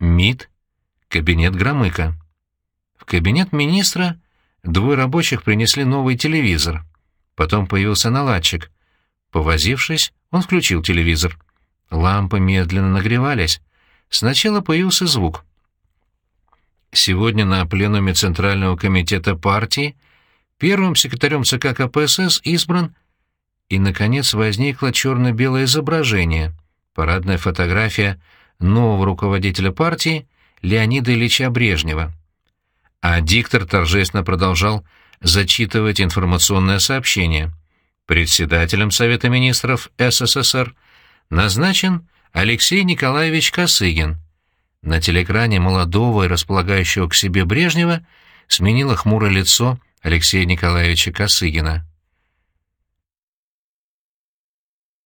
МИД, кабинет Громыка. В кабинет министра двое рабочих принесли новый телевизор. Потом появился наладчик. Повозившись, он включил телевизор. Лампы медленно нагревались. Сначала появился звук. Сегодня на пленуме Центрального комитета партии первым секретарем ЦК КПСС избран и, наконец, возникло черно-белое изображение, парадная фотография нового руководителя партии Леонида Ильича Брежнева. А диктор торжественно продолжал зачитывать информационное сообщение. Председателем Совета министров СССР назначен Алексей Николаевич Косыгин. На телеэкране молодого и располагающего к себе Брежнева сменило хмурое лицо Алексея Николаевича Косыгина.